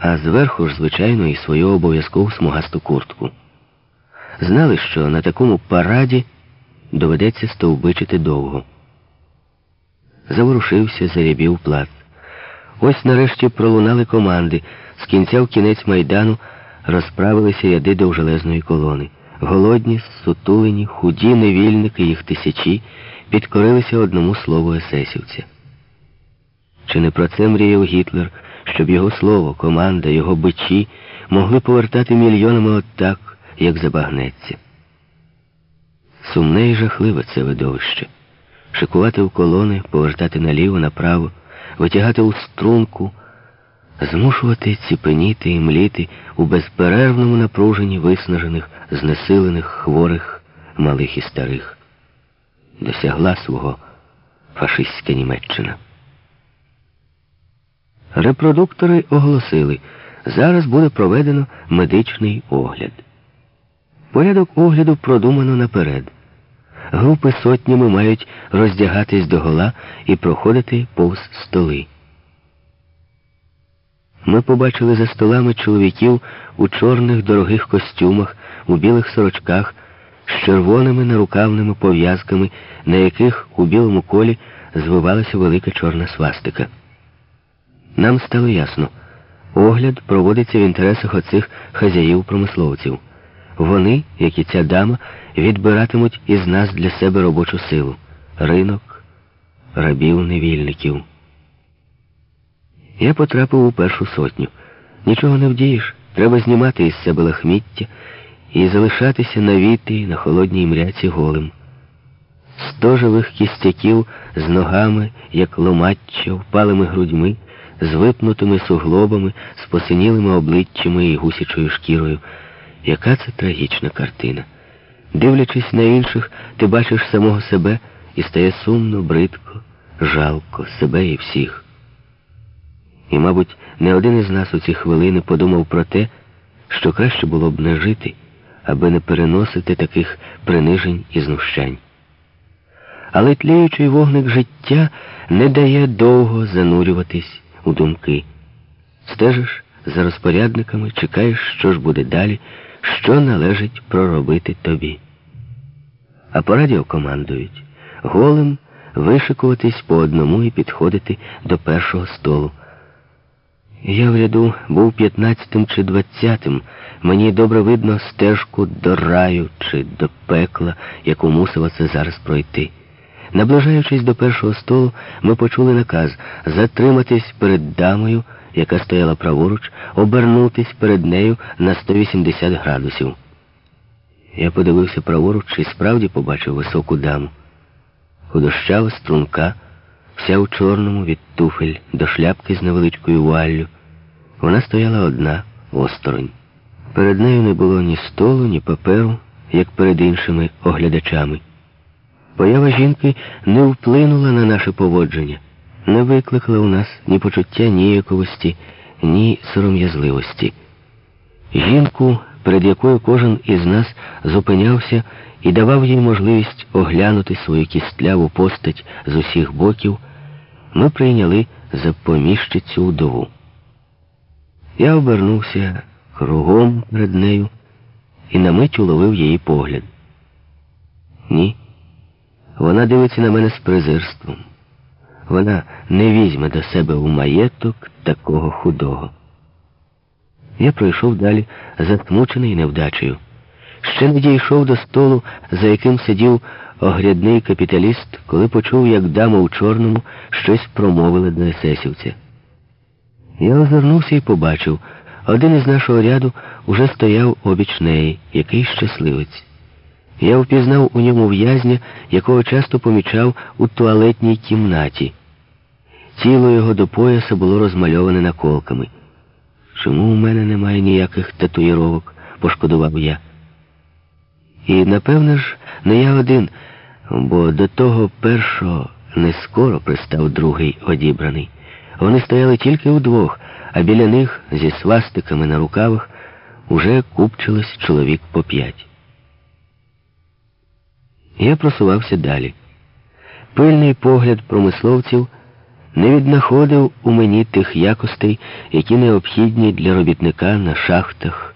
а зверху ж, звичайно, і свою обов'язкову смугасту куртку. Знали, що на такому параді доведеться стовбичити довго. Заворушився, зарябів плац. Ось нарешті пролунали команди. З кінця в кінець майдану розправилися ряди довжелезної колони. Голодні, сутулені, худі невільники, їх тисячі, підкорилися одному слову есесівця. Чи не про це мріяв Гітлер, щоб його слово, команда, його бичі могли повертати мільйонами отак, як забагнеться? Сумне і жахливе це видовище. Шикувати в колони, повертати наліво, направо, витягати у струнку, змушувати ціпеніти і мліти у безперервному напруженні виснажених, знесилених, хворих, малих і старих. Досягла свого фашистська Німеччина. Репродуктори оголосили, зараз буде проведено медичний огляд. Порядок огляду продумано наперед. Групи сотнями мають роздягатись догола і проходити повз столи. Ми побачили за столами чоловіків у чорних дорогих костюмах, у білих сорочках, з червоними нарукавними пов'язками, на яких у білому колі звивалася велика чорна свастика. Нам стало ясно, огляд проводиться в інтересах оцих хазяїв-промисловців. Вони, як і ця дама, відбиратимуть із нас для себе робочу силу, ринок, рабів-невільників. Я потрапив у першу сотню. Нічого не вдієш. Треба знімати із себе лахміття і залишатися на віти на холодній мряці голим. Сто живих кістяків з ногами, як ломаччя, впалими грудьми, з випнутими суглобами, з посинілими обличчями і гусячою шкірою. Яка це трагічна картина. Дивлячись на інших, ти бачиш самого себе і стає сумно, бридко, жалко себе і всіх. І, мабуть, не один із нас у ці хвилини подумав про те, що краще було б не жити, аби не переносити таких принижень і знущань. Але тліючий вогник життя не дає довго занурюватись у думки. Стежиш за розпорядниками, чекаєш, що ж буде далі, що належить проробити тобі. А по радіо командують голим вишикуватись по одному і підходити до першого столу. Я в ряду був п'ятнадцятим чи двадцятим. Мені добре видно стежку до раю чи до пекла, яку мусила це зараз пройти. Наближаючись до першого столу, ми почули наказ затриматись перед дамою, яка стояла праворуч, обернутись перед нею на 180 градусів. Я подивився праворуч і справді побачив високу даму. Худощава струнка вся у чорному від туфель до шляпки з невеличкою вуаллю. Вона стояла одна, осторонь. Перед нею не було ні столу, ні паперу, як перед іншими оглядачами. Поява жінки не вплинула на наше поводження, не викликала у нас ні почуття ніяковості, ні сором'язливості. Жінку, перед якою кожен із нас зупинявся і давав їй можливість оглянути свою кістляву постать з усіх боків, ми прийняли за поміщицю удову. Я обернувся кругом перед нею і на мить уловив її погляд. Ні. Вона дивиться на мене з презирством. Вона не візьме до себе у маєток такого худого. Я пройшов далі, засмучений невдачею. Ще не дійшов до столу, за яким сидів огрядний капіталіст, коли почув, як дама у чорному щось промовила до есесівця. Я озирнувся і побачив, один із нашого ряду уже стояв обіч неї, який щасливець. Я впізнав у ньому в'язня, якого часто помічав у туалетній кімнаті. Тіло його до пояса було розмальоване наколками. Чому у мене немає ніяких татуїровок, пошкодував я. І, напевне ж, не я один, бо до того першого не скоро пристав другий одібраний. Вони стояли тільки удвох, а біля них зі свастиками на рукавах уже купчилось чоловік по п'ять. Я просувався далі. Пильний погляд промисловців не віднаходив у мені тих якостей, які необхідні для робітника на шахтах,